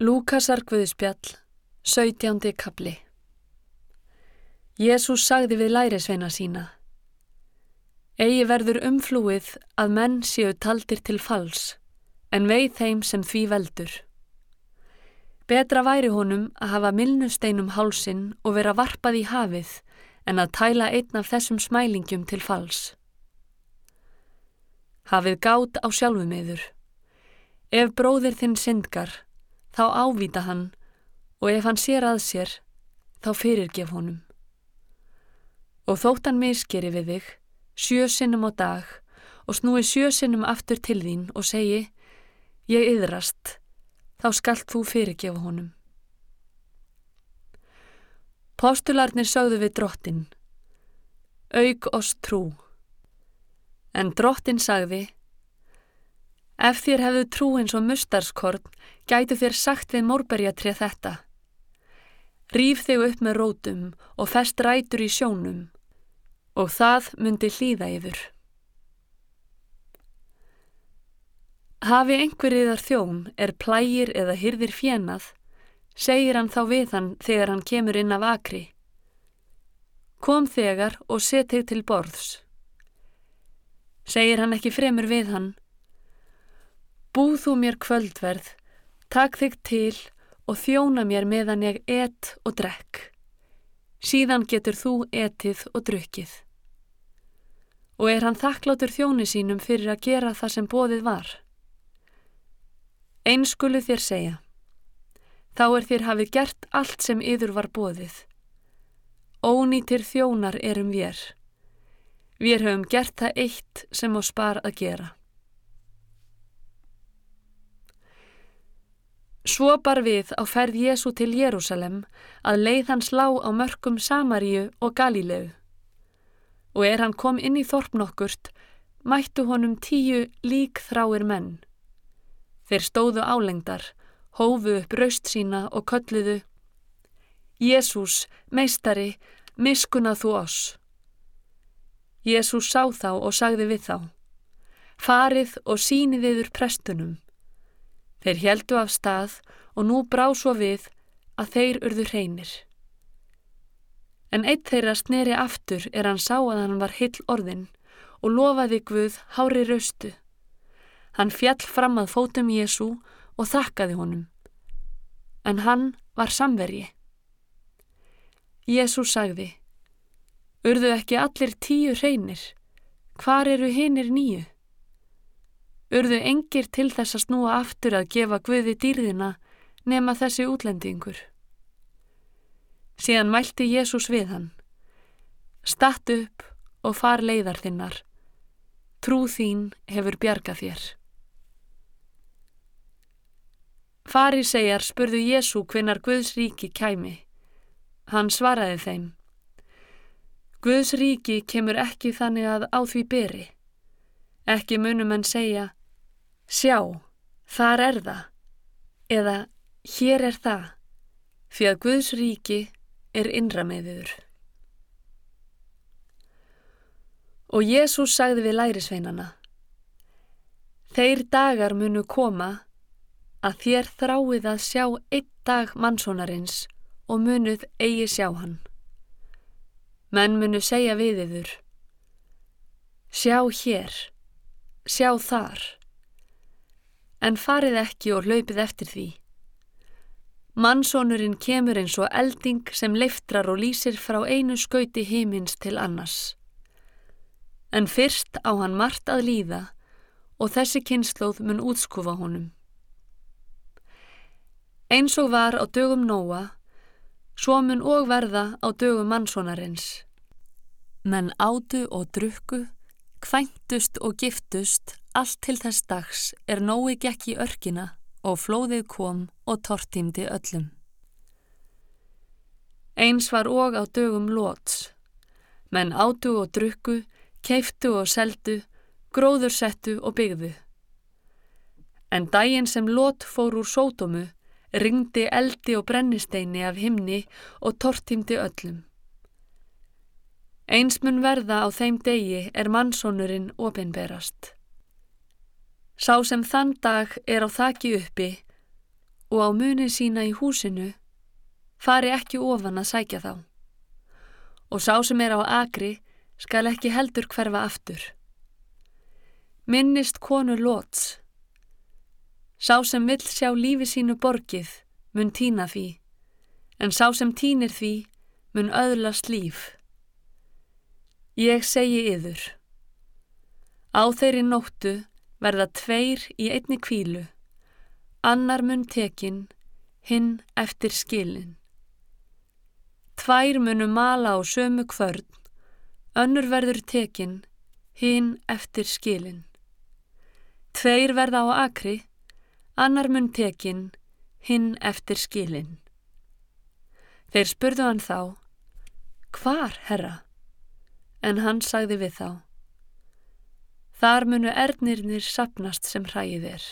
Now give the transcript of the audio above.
Lúkasar Guðspjall, 17. kapli Jésús sagði við lærisveina sína Egi verður umflúið að menn séu taldir til fals, en veið þeim sem því veldur. Betra væri honum að hafa milnusteinum hálsin og vera varpað í hafið en að tæla einn af þessum smælingjum til fals. Hafið gát á sjálfum yður. Ef bróðir þinn syndgar, þá ávita hann og ef hann sér að sér, þá fyrirgef honum. Og þótt hann miskeri við þig, sjö sinnum á dag og snúi sjö sinnum aftur til þín og segi, ég yðrast, þá skallt þú fyrirgefa honum. Postularnir sögðu við drottin, auk oss trú, en drottin sagði, ef þér hefðu trú eins og mustarskort, gætu þér sagt við mórberjatrið þetta. Rýf þig upp með rótum og fest rætur í sjónum og það myndi hlýða yfir. Hafi einhverjiðar þjón er plægir eða hyrðir fjenað, segir hann þá við hann þegar hann kemur inn af akri. Kom þegar og set þig til borðs. Segir hann ekki fremur við hann. Búð þú mér kvöldverð Takk þig til og þjóna mér meðan ég et og drekk. Síðan getur þú etið og drukkið. Og er hann þakkláttur þjóni sínum fyrir að gera það sem bóðið var? Einskulu þér segja. Þá er þér hafið gert allt sem yður var bóðið. Ónýtir þjónar erum við. Við höfum gert það eitt sem á spar að gera. Svo bar við á ferð Jésu til Jérúsalem að leið hans lá á mörgum Samaríu og Galíleu. Og er hann kom inn í þorp nokkurt, mættu honum tíu lík þráir menn. Þeir stóðu álengdar, hófu upp raust sína og kölluðu Jésús, meistari, miskunnað þú oss. Jésús sá þá og sagði við þá Farið og sínið yfir prestunum. Þeir heldu af stað og nú brá svo við að þeir urðu hreinir. En eitt þeirra sneri aftur er hann sá að hann var hill orðin og lofaði Guð hári raustu. Hann fjall fram að fótum Jésu og þakkaði honum. En hann var samvergi. Jésu sagði, Urðu ekki allir tíu hreinir? Hvar eru hinnir nýju? Urðu engir til þess að snúa aftur að gefa Guði dýrðina nema þessi útlendingur. Síðan mælti Jésús við hann. Statt upp og far leiðar þinnar. Trú þín hefur bjargað þér. Fari segjar spurðu Jésú hvinnar Guðs ríki kæmi. Hann svaraði þeim. Guðs ríki kemur ekki þannig að á því beri. Ekki munum en segja Sjá, þar er það, eða hér er það, því að Guðs ríki er innra með yfir. Og Jésús sagði við lærisveinana, Þeir dagar munu koma að þér þráið að sjá einn dag mannsónarins og munuð eigi sjá hann. Menn munu segja við yfir, Sjá hér, sjá þar en farið ekki og hlaupið eftir því. Mannsónurinn kemur eins og elding sem leiftrar og lýsir frá einu skauti himins til annars. En fyrst á hann margt að líða og þessi kynnslóð mun útskufa honum. Eins og var á dögum Nóa, svo mun og verða á dögum mannsónarins. Menn ádu og drukku, kvæntust og giftust Allt til þess dags er nói gekk í örkina og flóðið kom og tortímdi öllum. Eins var og á dögum lóts, menn átu og drukku, keiftu og seldu, gróðursettu og byggðu. En daginn sem lót fór úr sótomu, ringdi eldi og brennisteini af himni og tortímdi öllum. Eins mun verða á þeim degi er mannsónurinn opinberast. Sá sem þann dag er á þakki uppi og á muni sína í húsinu, fari ekki ofan að sækja þá. Og sá sem er á agri skal ekki heldur hverfa aftur. Minnist konu Lóts. Sá sem vill sjá lífi sínu borgið mun týna því, en sá sem týnir því mun öðlast líf. Ég segi yður. Á þeirri nóttu verða tveir í einni kvílu, annar mun tekin, hinn eftir skilin. Tvær munu mala á sömu kvörn, önnur verður tekin, hinn eftir skilin. Tveir verða á akri, annar mun tekin, hinn eftir skilin. Þeir spurðu hann þá, hvar, herra? En hann sagði við þá, þar munu ernirnir sapnast sem hræið er.